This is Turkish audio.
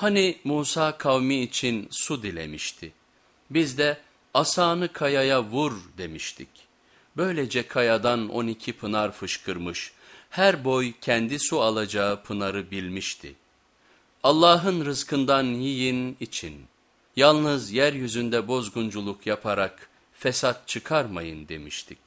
Hani Musa kavmi için su dilemişti. Biz de asanı kayaya vur demiştik. Böylece kayadan on iki pınar fışkırmış, her boy kendi su alacağı pınarı bilmişti. Allah'ın rızkından yiyin için, yalnız yeryüzünde bozgunculuk yaparak fesat çıkarmayın demiştik.